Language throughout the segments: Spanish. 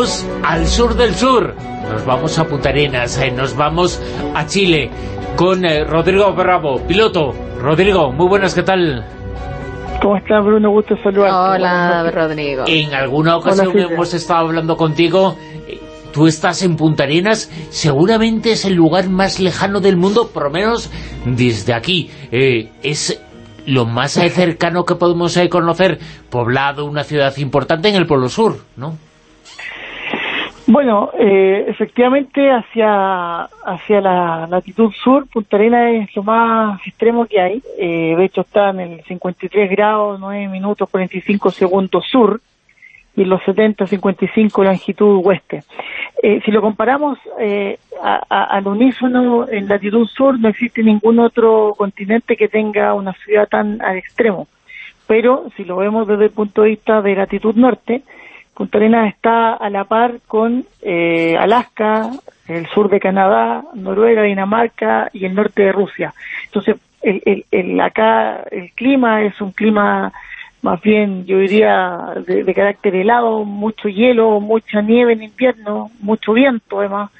vamos al sur del sur. Nos vamos a Punta Arenas, eh, nos vamos a Chile con eh, Rodrigo Bravo, piloto. Rodrigo, muy buenas, ¿qué tal? ¿Cómo estás, Bruno? Gusto saludarte. Hola, Rodrigo. En alguna ocasión hemos estado hablando contigo. Eh, tú estás en Punta Arenas, seguramente es el lugar más lejano del mundo, por lo menos desde aquí. es lo más cercano que podemos conocer, poblado, una ciudad importante en el Polo Sur, ¿no? Bueno, eh, efectivamente hacia hacia la latitud sur, Punta Arena es lo más extremo que hay. Eh, de hecho está en el 53 grados, 9 minutos, 45 segundos sur y los 70, 55 longitud oeste. Eh, si lo comparamos eh, al unísono en latitud sur, no existe ningún otro continente que tenga una ciudad tan al extremo. Pero si lo vemos desde el punto de vista de latitud norte, Punta Arenas está a la par con eh, Alaska, el sur de Canadá, Noruega, Dinamarca y el norte de Rusia. Entonces, el, acá el clima es un clima más bien yo diría de, carácter helado, mucho hielo, mucha nieve en invierno, mucho viento además.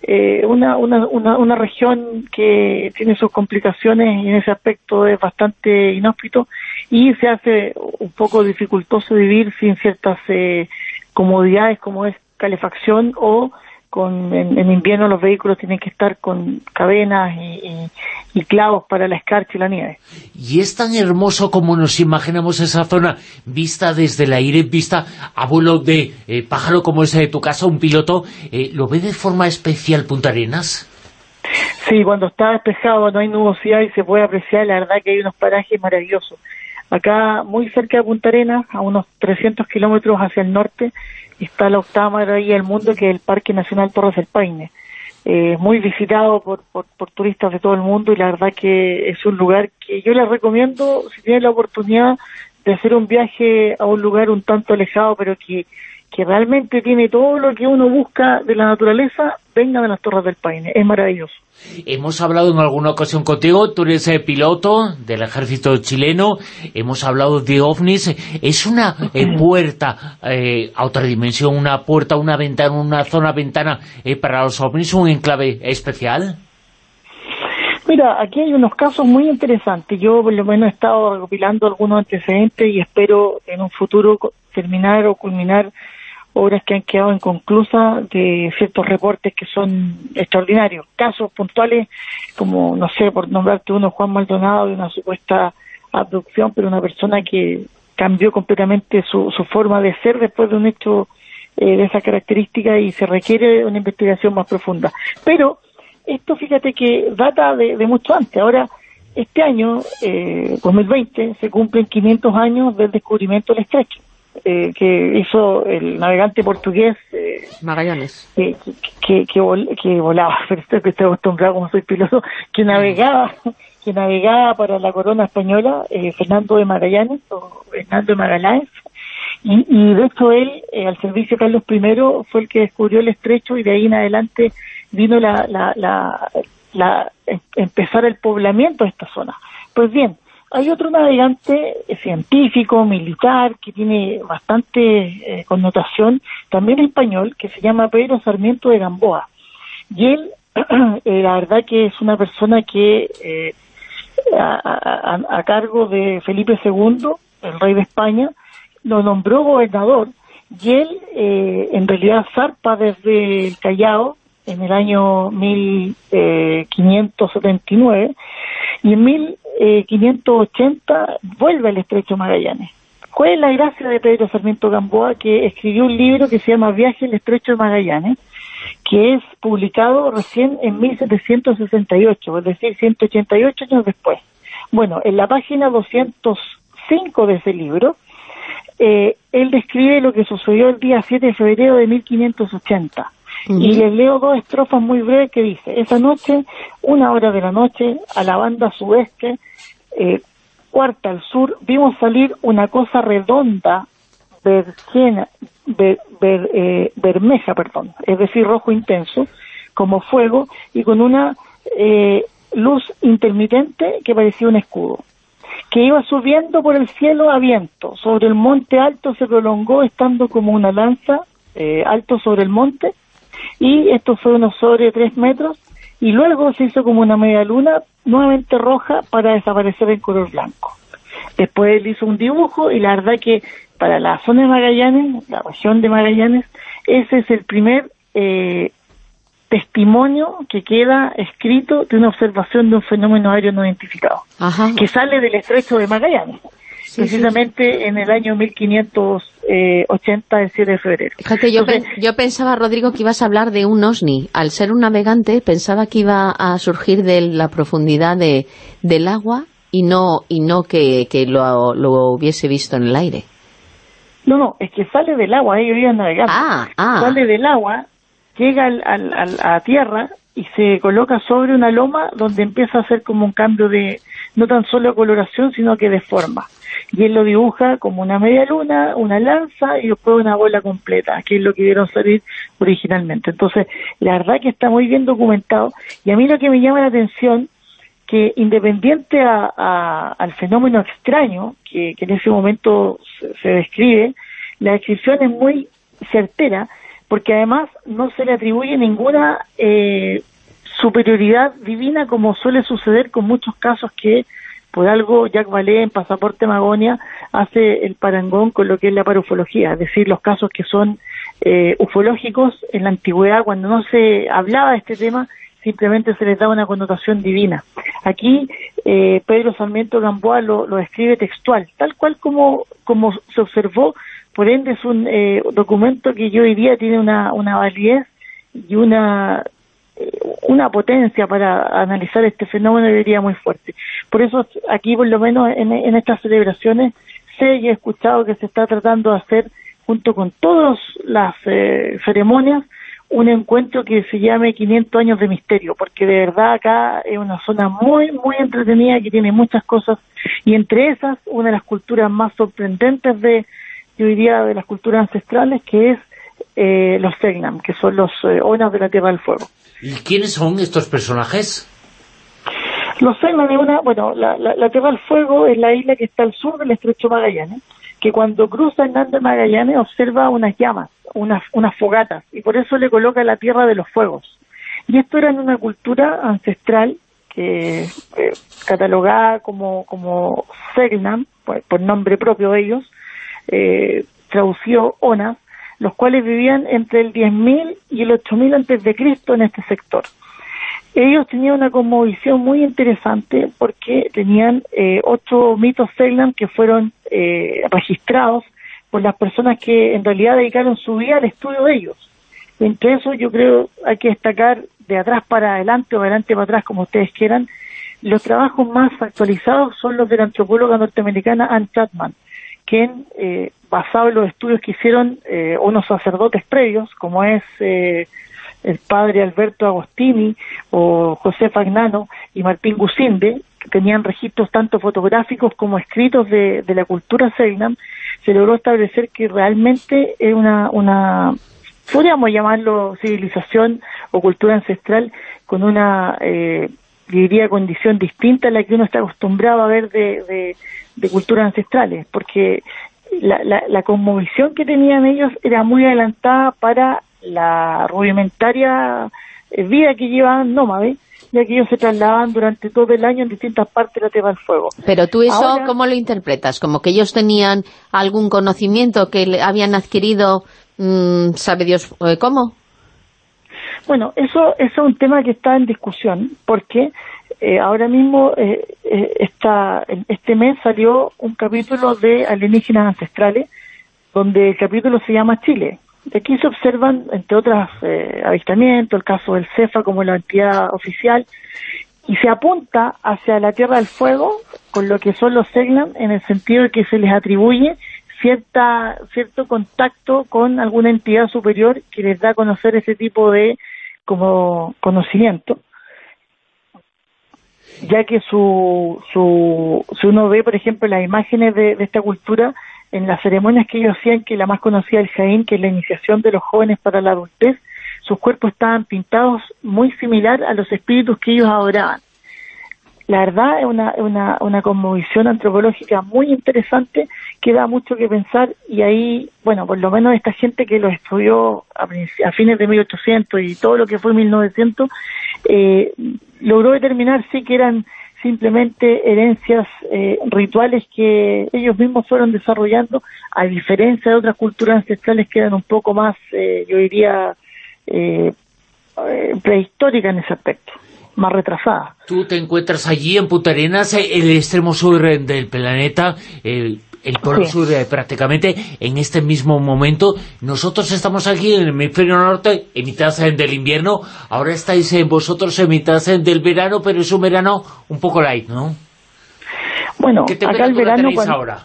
Eh, una, una, una, una, región que tiene sus complicaciones y en ese aspecto es bastante inhóspito y se hace un poco dificultoso vivir sin ciertas eh, comodidades como es calefacción o con en, invierno los vehículos tienen que estar con cadenas y, clavos para la escarcha y la nieve. Y es tan hermoso como nos imaginamos esa zona, vista desde el aire, vista a vuelo de eh, pájaro, como es de tu casa, un piloto, eh, ¿lo ve de forma especial Punta Arenas? Sí, cuando está despejado, no hay nubosidad y se puede apreciar, la verdad que hay unos parajes maravillosos. Acá, muy cerca de Punta Arenas, a unos 300 kilómetros hacia el norte, está la octava maravilla del mundo, que es el Parque Nacional Torres del Paine. Eh, muy visitado por, por, turistas de todo el mundo y la verdad que es un lugar que yo les recomiendo, si tienen la oportunidad de hacer un viaje a un lugar un tanto alejado, pero que que realmente tiene todo lo que uno busca de la naturaleza, venga de las Torres del Paine. Es maravilloso. Hemos hablado en alguna ocasión contigo, tú eres eh, piloto del ejército chileno, hemos hablado de ovnis, es una eh, puerta eh, a otra dimensión, una puerta, una ventana, una zona ventana para los ovnis, un enclave especial. Mira, aquí hay unos casos muy interesantes. Yo por lo menos he estado recopilando algunos antecedentes y espero en un futuro terminar o culminar obras que han quedado inconclusas de ciertos reportes que son extraordinarios. Casos puntuales, como, no sé, por nombrarte uno, Juan Maldonado, de una supuesta abducción, pero una persona que cambió completamente su, su forma de ser después de un hecho eh, de esa característica y se requiere una investigación más profunda. Pero esto, fíjate que data de, de mucho antes. Ahora, este año, eh, 2020, se cumplen 500 años del descubrimiento del estrecho. Eh, que hizo el navegante portugués eh, Magallanes que, que, que, volaba pero estoy, estoy acostumbrado como soy piloto que navegaba que navegaba para la corona española eh, Fernando de Magallanes o Fernando de Magallanes y, y de hecho él al servicio de Carlos I fue el que descubrió el estrecho y de ahí en adelante vino la, la, la, la em, empezar el poblamiento de esta zona pues bien hay otro navegante científico, militar, que tiene bastante eh, connotación, también español, que se llama Pedro Sarmiento de Gamboa. Y él, eh, la verdad que es una persona que eh, a, cargo de Felipe II, el rey de España, lo nombró gobernador y él en realidad zarpa desde el Callao en el año 1579 y en 1580 eh, vuelve al estrecho Magallanes. ¿Cuál es la gracia de Pedro Sarmiento Gamboa? Que escribió un libro que se llama Viaje al estrecho de Magallanes, que es publicado recién en 1768, es decir, 188 años después. Bueno, en la página 205 de ese libro, eh, él describe lo que sucedió el día 7 de febrero de 1580 y les leo dos estrofas muy breves que dice, esa noche, una hora de la noche, a la banda sudeste, eh, cuarta al sur, vimos salir una cosa redonda, vergena, eh, bermeja, perdón, es decir, rojo intenso, como fuego, y con una eh, luz intermitente que parecía un escudo que iba subiendo por el cielo a viento. Sobre el monte alto se prolongó estando como una lanza eh, alto sobre el monte y esto fue unos sobre tres metros y luego se hizo como una media luna nuevamente roja para desaparecer en color blanco. Después él hizo un dibujo y la verdad que para la zona de Magallanes, la región de Magallanes, ese es el primer eh, testimonio que queda escrito de una observación de un fenómeno aéreo no identificado, que sale del estrecho de Magallanes. Precisamente en el año 1580, el 7 de febrero. Fíjate, yo, yo pensaba, Rodrigo, que ibas a hablar de un OSNI. Al ser un navegante, pensaba que iba a surgir de la profundidad de, del agua y no y no que, que lo, lo, hubiese visto en el aire. No, no, es que sale del agua, ellos iban navegando. Ah, ah. Sale del agua, llega al, al, a tierra y se coloca sobre una loma donde empieza a hacer como un cambio de, no tan solo de coloración, sino que de forma. Y él lo dibuja como una media luna, una lanza y después una bola completa, que es lo que vieron salir originalmente. Entonces, la verdad que está muy bien documentado. Y a mí lo que me llama la atención que independiente a, al fenómeno extraño que, en ese momento se, describe, la descripción es muy certera porque además no se le atribuye ninguna eh, superioridad divina como suele suceder con muchos casos que por algo Jack Valé en Pasaporte Magonia hace el parangón con lo que es la parufología, es decir, los casos que son eh, ufológicos en la antigüedad cuando no se hablaba de este tema simplemente se les da una connotación divina. Aquí eh, Pedro Sarmiento Gamboa lo, lo, describe textual, tal cual como, como se observó, por ende es un eh, documento que yo diría tiene una, una validez y una una potencia para analizar este fenómeno diría muy fuerte. Por eso aquí por lo menos en, en estas celebraciones sé y he escuchado que se está tratando de hacer junto con todas las eh, ceremonias un encuentro que se llame 500 años de misterio, porque de verdad acá es una zona muy, muy entretenida que tiene muchas cosas y entre esas una de las culturas más sorprendentes de, yo diría, de las culturas ancestrales, que es eh, los Segnam, que son los eh, Onas de la Tierra del Fuego. ¿Y quiénes son estos personajes? Los Segnam es una, bueno, la, la, Tierra del Fuego es la isla que está al sur del Estrecho Magallanes, que cuando cruza Hernández Magallanes observa unas llamas, unas, unas fogatas, y por eso le coloca la Tierra de los Fuegos. Y esto era en una cultura ancestral que eh, catalogada como, como Segnam, por, nombre propio de ellos, eh, traducido Onas, los cuales vivían entre el 10.000 y el 8.000 antes de Cristo en este sector. Ellos tenían una conmovisión muy interesante porque tenían eh, ocho mitos Segnam que fueron eh, registrados por las personas que en realidad dedicaron su vida al estudio de ellos. Entre eso yo creo hay que destacar de atrás para adelante o adelante para atrás, como ustedes quieran, los trabajos más actualizados son los de la antropóloga norteamericana Ann Chapman, quien, eh, basado en los estudios que hicieron eh, unos sacerdotes previos, como es eh, el padre Alberto Agostini o José Fagnano y Martín Gusinde, que tenían registros tanto fotográficos como escritos de, de la cultura Segnam, se logró establecer que realmente es una, una podríamos llamarlo civilización o cultura ancestral con una, eh, diría, condición distinta a la que uno está acostumbrado a ver de, de, culturas ancestrales, porque la, la, la conmovisión que tenían ellos era muy adelantada para la rudimentaria eh, vida que llevaban nómades, ya que ellos se trasladaban durante todo el año en distintas partes de la Tierra del Fuego. Pero tú eso, ¿cómo lo interpretas? ¿Como que ellos tenían algún conocimiento que habían adquirido, mmm, sabe Dios eh, cómo? Bueno, eso, eso es un tema que está en discusión, porque eh, ahora mismo eh, está, este mes salió un capítulo de alienígenas ancestrales, donde el capítulo se llama Chile, Aquí se observan, entre otros eh, avistamientos, el caso del CEFA como la entidad oficial, y se apunta hacia la Tierra del Fuego con lo que son los Seglan, en el sentido de que se les atribuye cierta cierto contacto con alguna entidad superior que les da a conocer ese tipo de como conocimiento ya que su, su si uno ve por ejemplo las imágenes de esta cultura en las ceremonias que ellos hacían, que la más conocida el Jaín, que es la iniciación de los jóvenes para la adultez, sus cuerpos estaban pintados muy similar a los espíritus que ellos adoraban. La verdad es una, una, una conmovisión antropológica muy interesante que da mucho que pensar y ahí, bueno, por lo menos esta gente que lo estudió a, fines de 1800 y todo lo que fue 1900, eh, logró determinar sí que eran simplemente herencias eh, rituales que ellos mismos fueron desarrollando, a diferencia de otras culturas ancestrales que eran un poco más, eh, yo diría, eh, prehistóricas en ese aspecto más retrasadas. Tú te encuentras allí en Punta Arenas, el extremo sur del planeta, el Polo Sur eh, prácticamente en este mismo momento. Nosotros estamos aquí en el hemisferio norte en mitad del invierno, ahora estáis en vosotros en mitad del verano, pero es un verano un poco light, ¿no? Bueno, acá el verano... ahora?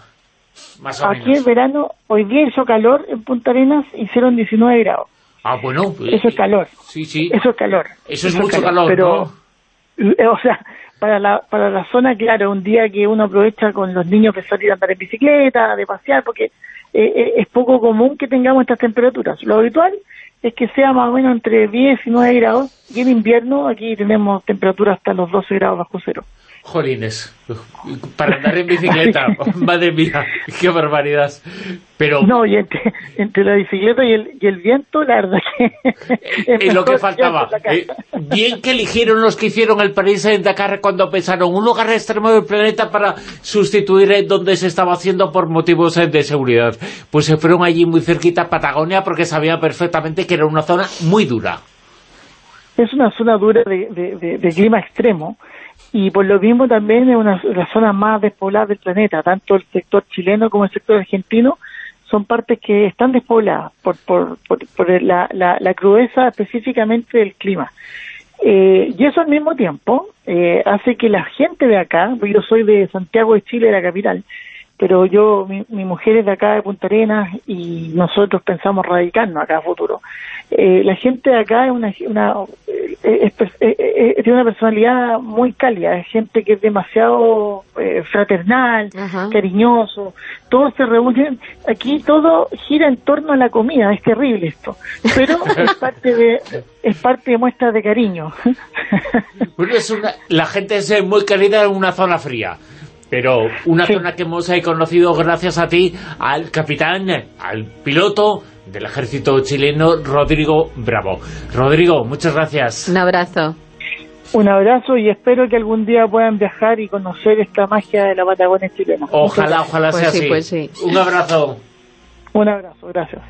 aquí el verano, hoy día hizo calor en Punta Arenas, hicieron 19 grados. Ah, bueno. Eso es calor. Sí, sí. Eso es calor. Eso, es mucho calor, pero, eh, O sea, para la, para la zona, claro, un día que uno aprovecha con los niños de salir a andar en bicicleta, de pasear, porque eh, eh, es poco común que tengamos estas temperaturas. Lo habitual es que sea más o menos entre 10 y 9 grados, y en invierno aquí tenemos temperaturas hasta los 12 grados bajo cero. Jolines, para andar en bicicleta, madre mía, qué barbaridad. Pero... No, y entre, la bicicleta y el, y el viento, la verdad que... Es, lo que faltaba. Eh, bien que eligieron los que hicieron el París en Dakar cuando pensaron un lugar extremo del planeta para sustituir donde se estaba haciendo por motivos de seguridad. Pues se fueron allí muy cerquita a Patagonia porque sabía perfectamente que era una zona muy dura. Es una zona dura de, de clima extremo, y por lo mismo también es una de las zonas más despobladas del planeta, tanto el sector chileno como el sector argentino son partes que están despobladas por, por, por, la, la, crudeza específicamente del clima. Eh, y eso al mismo tiempo eh, hace que la gente de acá, yo soy de Santiago de Chile, la capital, pero yo, mi, mi, mujer es de acá de Punta Arenas y nosotros pensamos radicarnos acá a futuro. Eh, la gente de acá es una, una eh, es, tiene una personalidad muy cálida, es gente que es demasiado eh, fraternal, cariñoso, todos se reúnen, aquí todo gira en torno a la comida, es terrible esto, pero es parte de es parte de muestras de cariño. Bueno, es una, la gente es muy cálida en una zona fría pero una zona que hemos conocido gracias a ti, al capitán, al piloto del ejército chileno, Rodrigo Bravo. Rodrigo, muchas gracias. Un abrazo. Un abrazo y espero que algún día puedan viajar y conocer esta magia de la Patagonia chilena. Ojalá, ojalá pues sea así. Pues Un abrazo. Un abrazo, gracias.